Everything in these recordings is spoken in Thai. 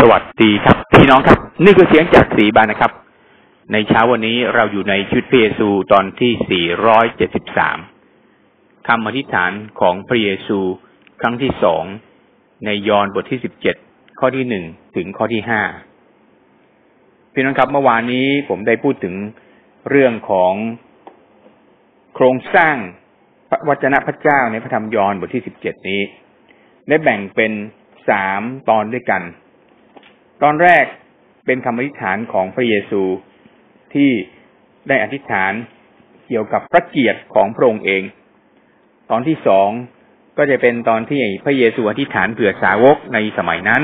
สวัสดีครับ พี่น้องครับ นี่คือเสียงจากสีบานนะครับ ในเช้าวันนี้เราอยู่ในชุดพระเยซูตอนที่ 473คำอธิษฐานของพระเยซูครั้งที่สองในยอห์นบทที่ 17 ข้อที่หนึ่งถึงข้อที่ห้าพี่น้องครับ เมื่อวานนี้ผมได้พูดถึงเรื่องของโครงสร้างพระวจนะพระเจ้าในพระธรรมยอห์นบทที่ 17 นี้ ได้แบ่งเป็นสามตอนด้วยกัน ตอนแรกเป็นคำอธิษฐานของพระเยซูที่ได้อธิษฐานเกี่ยวกับพระเกียรติของพระองค์เอง ตอนที่สองก็จะเป็นตอนที่พระเยซูอธิษฐานเผื่อสาวกในสมัยนั้น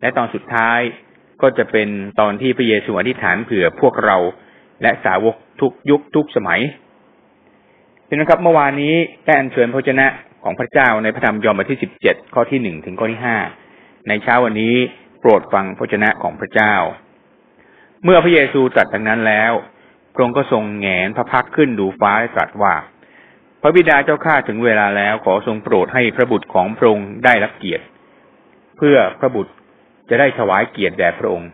และตอนสุดท้ายก็จะเป็นตอนที่พระเยซูอธิษฐานเผื่อพวกเรา และสาวกทุกยุคทุกสมัยเป็นนะครับเมื่อวานนี้ได้อัญเชิญพระเจ้าของพระเจ้าในพระธรรมยอห์นบทที่สิบเจ็ดข้อที่หนึ่งถึงข้อที่ห้าในเช้าวันนี้ โปรดฟังพระเจ้าของพระเจ้า เมื่อพระเยซูตรัสดังนั้นแล้วพระองค์ก็ทรงแงนพระพักขึ้นดูฟ้าและตรัสว่า พระบิดาเจ้าข้าถึงเวลาแล้วขอทรงโปรดให้พระบุตรของพระองค์ได้รับเกียรติ เพื่อพระบุตรจะได้ถวายเกียรติแด่พระองค์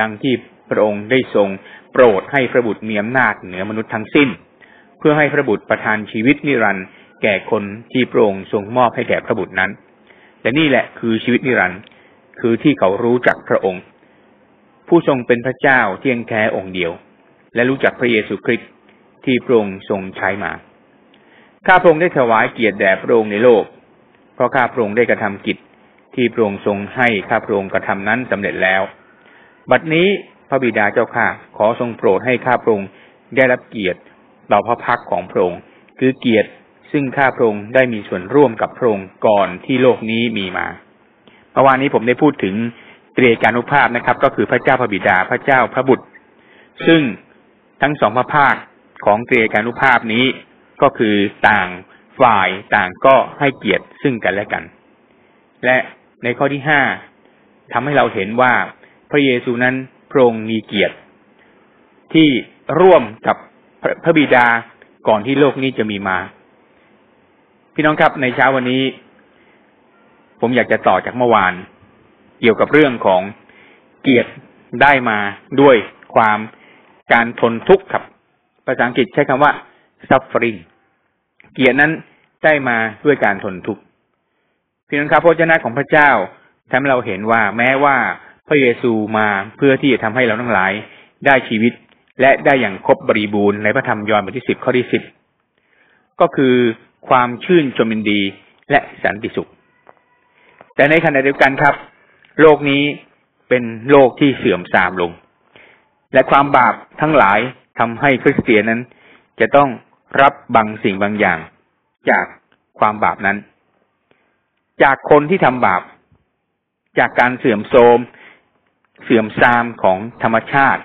ดังที่พระองค์ได้ทรงโปรดให้พระบุตรมีอำนาจเหนือมนุษย์ทั้งสิ้น เพื่อให้พระบุตรประทานชีวิตนิรันดร์แก่คนที่พระองค์ทรงมอบให้แก่พระบุตรนั้นแต่นี่แหละคือชีวิตนิรันดร์ คือที่เขารู้จักพระองค์ ผู้ทรงเป็นพระเจ้าเที่ยงแท้องค์เดียว และรู้จักพระเยซูคริสต์ที่พระองค์ทรงใช้มาข้าพระองค์ได้ถวายเกียรติแด่พระองค์ในโลก เพราะข้าพระองค์ได้กระทำกิจที่พระองค์ทรงให้ข้าพระองค์กระทำนั้นสำเร็จแล้ว บัดนี้พระบิดาเจ้าข้าขอทรงโปรดให้ข้าพระองค์ได้รับเกียรติต่อพระพักของพระองค์คือเกียรติซึ่งข้าพระองค์ได้มีส่วนร่วมกับพระองค์ก่อนที่โลกนี้มีมา มื่อวานนี้ผมได้พูดถึงเตรียการุภาพนะครับ ก็คือพระเจ้าพระบิดาพระเจ้าพระบุตร ซึ่งทั้งสองพระภาคของเตรียการุภาพนี้ก็คือต่างฝ่ายต่างก็ให้เกียรติซึ่งกันและกัน และในข้อที่ห้าทำให้เราเห็นว่าพระเยซูนั้นพระองค์มีเกียรติ ที่ร่วมกับพระบิดาก่อนที่โลกนี้จะมีมา พี่น้องครับในเช้าวันนี้ ผมอยากจะต่อจากเมื่อวาน เกี่ยวกับเรื่องของเกียรติได้มาด้วยความการทนทุกข์ครับ ภาษาอังกฤษใช้คำว่า suffering เกียรตินั้นได้มาด้วยการทนทุกข์พี่น้องครับพระเจ้าของพระเจ้าทำให้เราเห็นว่าแม้ว่าพระเยซูมาเพื่อที่จะทำให้เราทั้งหลายได้ชีวิตและได้อย่างครบบริบูรณ์ในพระธรรมยอห์นบทที่สิบข้อที่สิบก็คือความชื่นชมยินดีและสันติสุข แต่ในขณะเดียวกันครับ โลกนี้เป็นโลกที่เสื่อมทรามลง และความบาปทั้งหลายทำให้คริสเตียนนั้น จะต้องรับบางสิ่งบางอย่าง จากความบาปนั้น จากคนที่ทำบาป จากการเสื่อมโทรมเสื่อมทรามของธรรมชาติ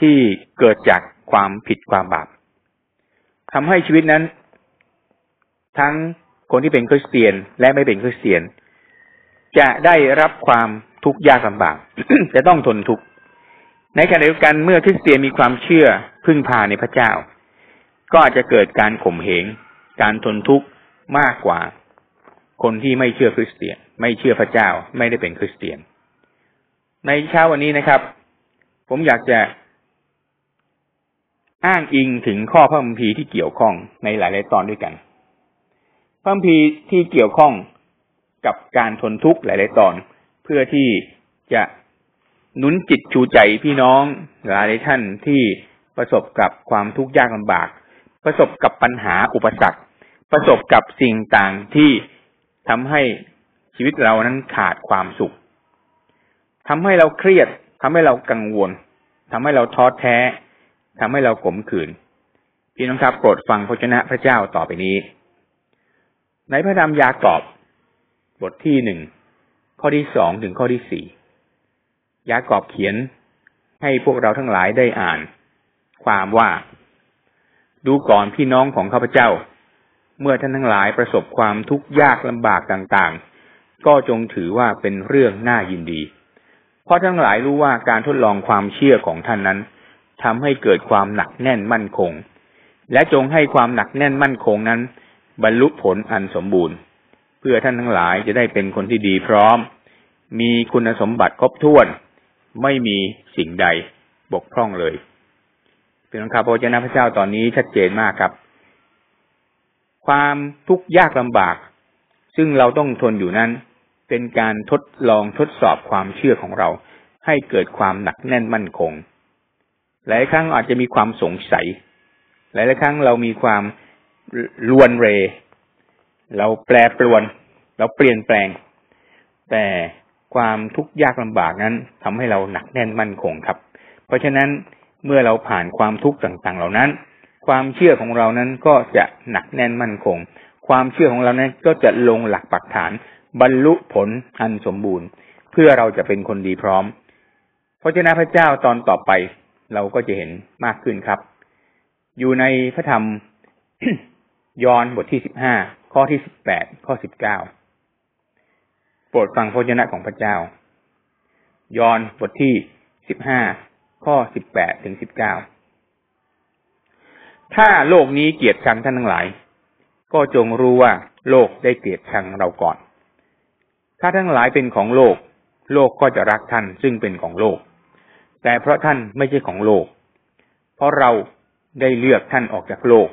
ที่เกิดจากความผิดความบาปทำให้ชีวิตนั้น ทั้งคนที่เป็นคริสเตียนและไม่เป็นคริสเตียน จะได้รับความทุกข์ยากลำบากจะต้องทนทุกข์ในขณะเดียวกันเมื่อคริสเตียนมีความเชื่อพึ่งพาในพระเจ้า ก็อาจจะเกิดการข่มเหงการทนทุกข์มากกว่า คนที่ไม่เชื่อคริสเตียน ไม่เชื่อพระเจ้าไม่ได้เป็นคริสเตียน ในเช้าวันนี้นะครับ ผมอยากจะอ้างอิงถึงข้อพระคัมภีร์ที่เกี่ยวข้องในหลาย ๆ ตอนด้วยกัน พระคัมภีร์ที่เกี่ยวข้อง กับการทนทุกข์หลาย ๆ ตอน เพื่อที่จะหนุนจิตชูใจพี่น้องหลายท่านที่ประสบกับความทุกข์ยากลำบาก ประสบกับปัญหาอุปสรรค ประสบกับสิ่งต่างที่ทำให้ชีวิตเรานั้นขาดความสุขทำให้เราเครียดทำให้เรากังวลทำให้เราท้อแท้ทำให้เราขมขื่นพี่น้องครับโปรดฟังพระชนะพระเจ้าต่อไปนี้ ในพระธรรมยากอบ บทที่หนึ่งข้อที่สองถึงข้อที่สี่ยากอบเขียนให้พวกเราทั้งหลายได้อ่าน ความว่า ดูก่อนพี่น้องของข้าพเจ้า เมื่อท่านทั้งหลายประสบความทุกข์ยากลำบากต่างๆ ก็จงถือว่าเป็นเรื่องน่ายินดี เพราะทั้งหลายรู้ว่าการทดลองความเชื่อของท่านนั้นทำให้เกิดความหนักแน่นมั่นคง และจงให้ความหนักแน่นมั่นคงนั้น บรรลุผลอันสมบูรณ์ พื่อท่านทั้งหลายจะได้เป็นคนที่ดีพร้อม มีคุณสมบัติครบถ้วน ไม่มีสิ่งใดบกพร่องเลยเป็นคำพระเจ้าพระเจ้าตอนนี้ชัดเจนมากครับ ความทุกข์ยากลำบาก ซึ่งเราต้องทนอยู่นั้น เป็นการทดลองทดสอบความเชื่อของเรา ให้เกิดความหนักแน่นมั่นคง หลายครั้งอาจจะมีความสงสัย หลายครั้งเรามีความลวนเร เราแปรปรวน เราเปลี่ยนแปลง แต่ความทุกข์ยากลำบากนั้นทำให้เราหนักแน่นมั่นคงครับ เพราะฉะนั้นเมื่อเราผ่านความทุกข์ต่างๆ เหล่านั้น ความเชื่อของเรานั้นก็จะหนักแน่นมั่นคง ความเชื่อของเรานั้นก็จะลงหลักปักฐาน บรรลุผลอันสมบูรณ์ เพื่อเราจะเป็นคนดีพร้อมเพราะฉะนั้นพระเจ้าตอนต่อไปเราก็จะเห็นมากขึ้นครับ อยู่ในพระธรรมยอห์นบทที่สิบห้า ข้อที่สิบแปดข้อสิบเก้าโปรดฟังพระเจ้าของพระเจ้า ยอนบทที่สิบห้าข้อสิบแปดถึงสิบเก้าถ้าโลกนี้เกลียดชังท่านทั้งหลาย ก็จงรู้ว่าโลกได้เกลียดชังเราก่อน ถ้าทั้งหลายเป็นของโลก โลกก็จะรักท่านซึ่งเป็นของโลก แต่เพราะท่านไม่ใช่ของโลก เพราะเราได้เลือกท่านออกจากโลก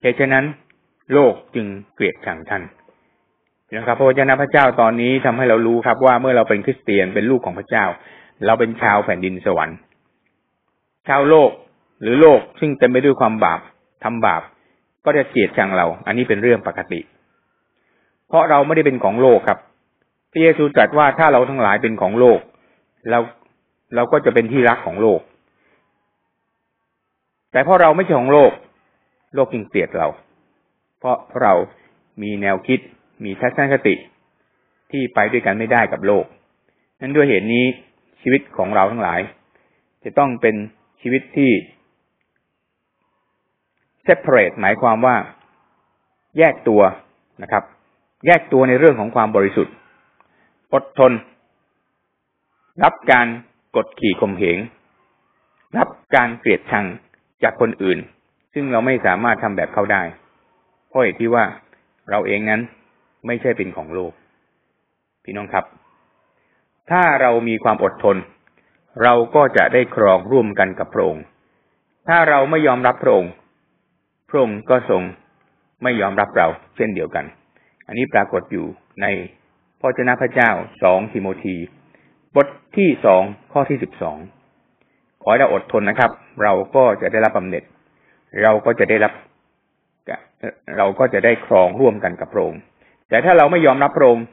เหตุฉะนั้น โลกจึงเกลียดชังท่านนะครับพระวจนะพระเจ้าตอนนี้ทำให้เรารู้ครับ ว่าเมื่อเราเป็นคริสเตียนเป็นลูกของพระเจ้า เราเป็นชาวแผ่นดินสวรรค์ ชาวโลกหรือโลกซึ่งเต็มไปด้วยความบาปทำบาป ก็จะเกลียดชังเรา อันนี้เป็นเรื่องปกติ เพราะเราไม่ได้เป็นของโลกครับพระเยซูตรัสว่าถ้าเราทั้งหลายเป็นของโลก เราเราก็จะเป็นที่รักของโลก แต่เพราะเราไม่ใช่ของโลก โลกจึงเกลียดเรา เพราะเรามีแนวคิดมีทัศนคติที่ไปด้วยกันไม่ได้กับโลก นั้นด้วยเหตุนี้ชีวิตของเราทั้งหลาย จะต้องเป็นชีวิตที่ separate หมายความว่าแยกตัวนะครับ แยกตัวในเรื่องของความบริสุทธิ์ อดทน รับการกดขี่ข่มเหง รับการเกลียดชังจากคนอื่น ซึ่งเราไม่สามารถทำแบบเขาได้ เพราะเหตุที่ว่าเราเองนั้นไม่ใช่เป็นของโลก พี่น้องครับ ถ้าเรามีความอดทน เราก็จะได้ครองร่วมกันกับพระองค์ ถ้าเราไม่ยอมรับพระองค์ พระองค์ก็ทรงไม่ยอมรับเราเช่นเดียวกัน อันนี้ปรากฏอยู่ในพระเจ้าพระเจ้าสองทิโมธีบทที่สองข้อที่สิบสองขอให้เราอดทนนะครับ เราก็จะได้รับบำเหน็จ เราก็จะได้รับ เราก็จะได้ครองร่วมกันกับพระองค์ แต่ถ้าเราไม่ยอมรับพระองค์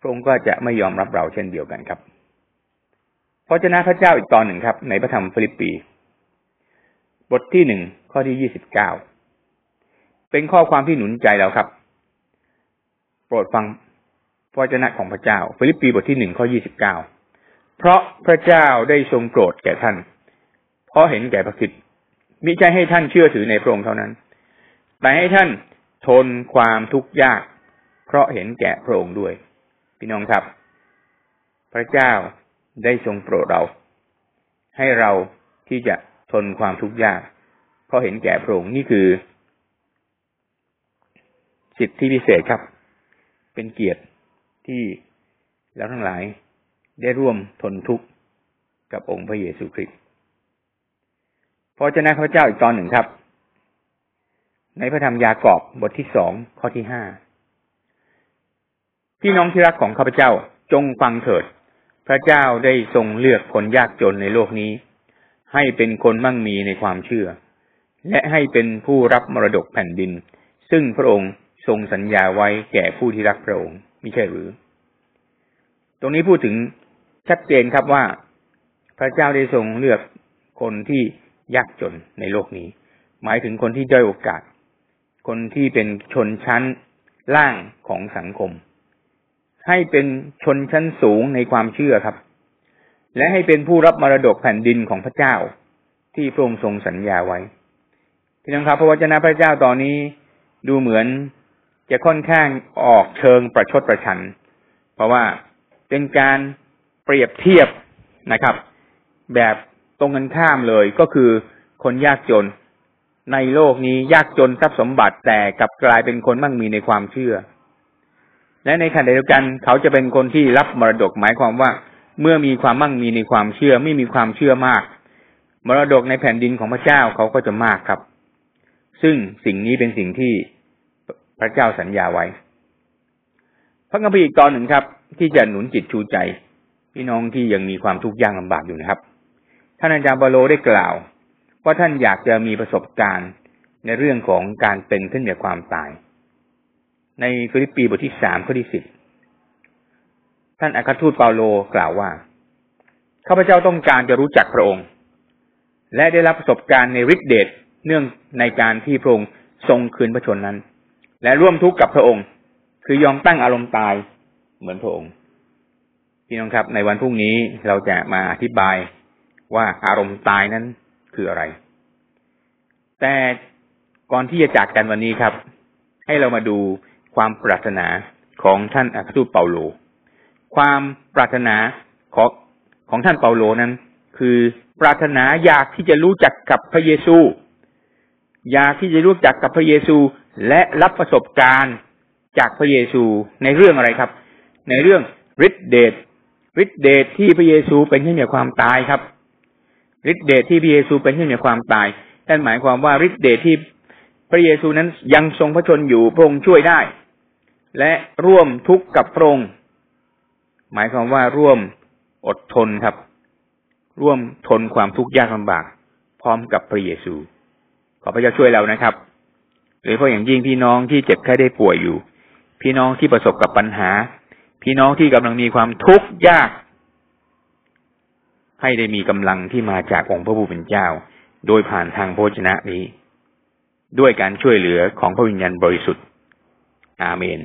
พระองค์ก็จะไม่ยอมรับเราเช่นเดียวกันครับพระเจ้าพระเจ้าอีกตอนหนึ่งครับ ในพระธรรมฟิลิปปี บทที่หนึ่งข้อที่ยี่สิบเก้าเป็นข้อความที่หนุนใจเราครับ โปรดฟังพระเจ้าของพระเจ้า ฟิลิปปีบทที่หนึ่งข้อยี่สิบเก้าเพราะพระเจ้าได้ทรงโปรดแก่ท่าน เพราะเห็นแก่พระคิดมิใช่ให้ท่านเชื่อถือในพระองค์เท่านั้น แต่ให้ท่านทนความทุกข์ยาก เพราะเห็นแก่พระองค์ด้วย พี่น้องครับ พระเจ้าได้ทรงโปรดเรา ให้เราที่จะทนความทุกข์ยาก เพราะเห็นแก่พระองค์นี่คือ สิทธิพิเศษครับ เป็นเกียรติที่แล้วทั้งหลายได้ร่วมทนทุกข์กับองค์พระเยซูคริสต์พระเจ้าพระเจ้าอีกตอนหนึ่งครับ ในพระธรรมยากอบบทที่สองข้อที่ห้าพี่น้องที่รักของข้าพเจ้าจงฟังเถิด พระเจ้าได้ทรงเลือกคนยากจนในโลกนี้ ให้เป็นคนมั่งมีในความเชื่อ และให้เป็นผู้รับมรดกแผ่นดิน ซึ่งพระองค์ทรงสัญญาไว้แก่ผู้ที่รักพระองค์ม่ใช่หรือ ตรงนี้พูดถึงชัดเจนครับว่า พระเจ้าได้ทรงเลือกคนที่ยากจนในโลกนี้ หมายถึงคนที่ด้อยโอกาส คนที่เป็นชนชั้นล่างของสังคม ให้เป็นชนชั้นสูงในความเชื่อครับ และให้เป็นผู้รับมรดกแผ่นดินของพระเจ้า ที่พระองค์ทรงสัญญาไว้พี่น้องครับพระวจนะพระเจ้าตอนนี้ดูเหมือนจะค่อนข้างออกเชิงประชดประชัน เพราะว่าเป็นการเปรียบเทียบนะครับ แบบตรงกันข้ามเลยก็คือคนยากจน ในโลกนี้ยากจนทรัพย์สมบัติแต่กลับกลายเป็นคนมั่งมีในความเชื่อ และในขณะเดียวกันเขาจะเป็นคนที่รับมรดกหมายความว่า เมื่อมีความมั่งมีในความเชื่อ ไม่มีความเชื่อมาก มรดกในแผ่นดินของพระเจ้าเขาก็จะมากครับ ซึ่งสิ่งนี้เป็นสิ่งที่พระเจ้าสัญญาไว้ พระคัมภีร์อีกตอนหนึ่งครับ ที่จะหนุนจิตชูใจ พี่น้องที่ยังมีความทุกข์ยากลำบากอยู่นะครับท่านอาจารย์เปาโลได้กล่าว ว่าท่านอยากจะมีประสบการณ์ในเรื่องของการเป็นขึ้นเหนือความตาย ในฟิลิปปีบทที่สามข้อที่สิบท่านอัครทูตเปาโลกล่าวว่าข้าพเจ้าต้องการจะรู้จักพระองค์ และได้รับประสบการณ์ในฤทธิเดชเนื่องในการที่พระองค์ทรงคืนพระชนนั้น และร่วมทุกข์กับพระองค์ คือยอมตั้งอารมณ์ตายเหมือนพระองค์พี่น้องครับ ในวันพรุ่งนี้เราจะมาอธิบายว่าอารมณ์ตายนั้น คืออะไร แต่ก่อนที่จะจากกันวันนี้ครับ ให้เรามาดูความปรารถนาของท่านอัครทูตเปาโล ความปรารถนาของของท่านเปาโลนั้น คือปรารถนาอยากที่จะรู้จักกับพระเยซู อยากที่จะรู้จักกับพระเยซูและรับประสบการณ์จากพระเยซูในเรื่องอะไรครับ ในเรื่องฤทธิเดชฤทธิเดชที่พระเยซูเป็นที่เหนือความตายครับ ฤทธิเดชที่พระเยซูเป็นที่เหนือความตายนั่นหมายความว่าฤทธิเดชที่พระเยซูนั้นยังทรงพระชนอยู่พระองค์ช่วยได้ และร่วมทุกข์กับพระองค์หมายความว่าร่วมอดทนครับ ร่วมทนความทุกข์ยากลำบาก พร้อมกับพระเยซู ขอพระเจ้าช่วยเรานะครับโดยเฉพาะอย่างยิ่งพี่น้องที่เจ็บแค่ได้ป่วยอยู่ พี่น้องที่ประสบกับปัญหา พี่น้องที่กำลังมีความทุกข์ยาก ให้ได้มีกำลังที่มาจากองค์พระผู้เป็นเจ้า โดยผ่านทางโภชนะนี้ ด้วยการช่วยเหลือของพระวิญญาณบริสุทธิ์ อาเมน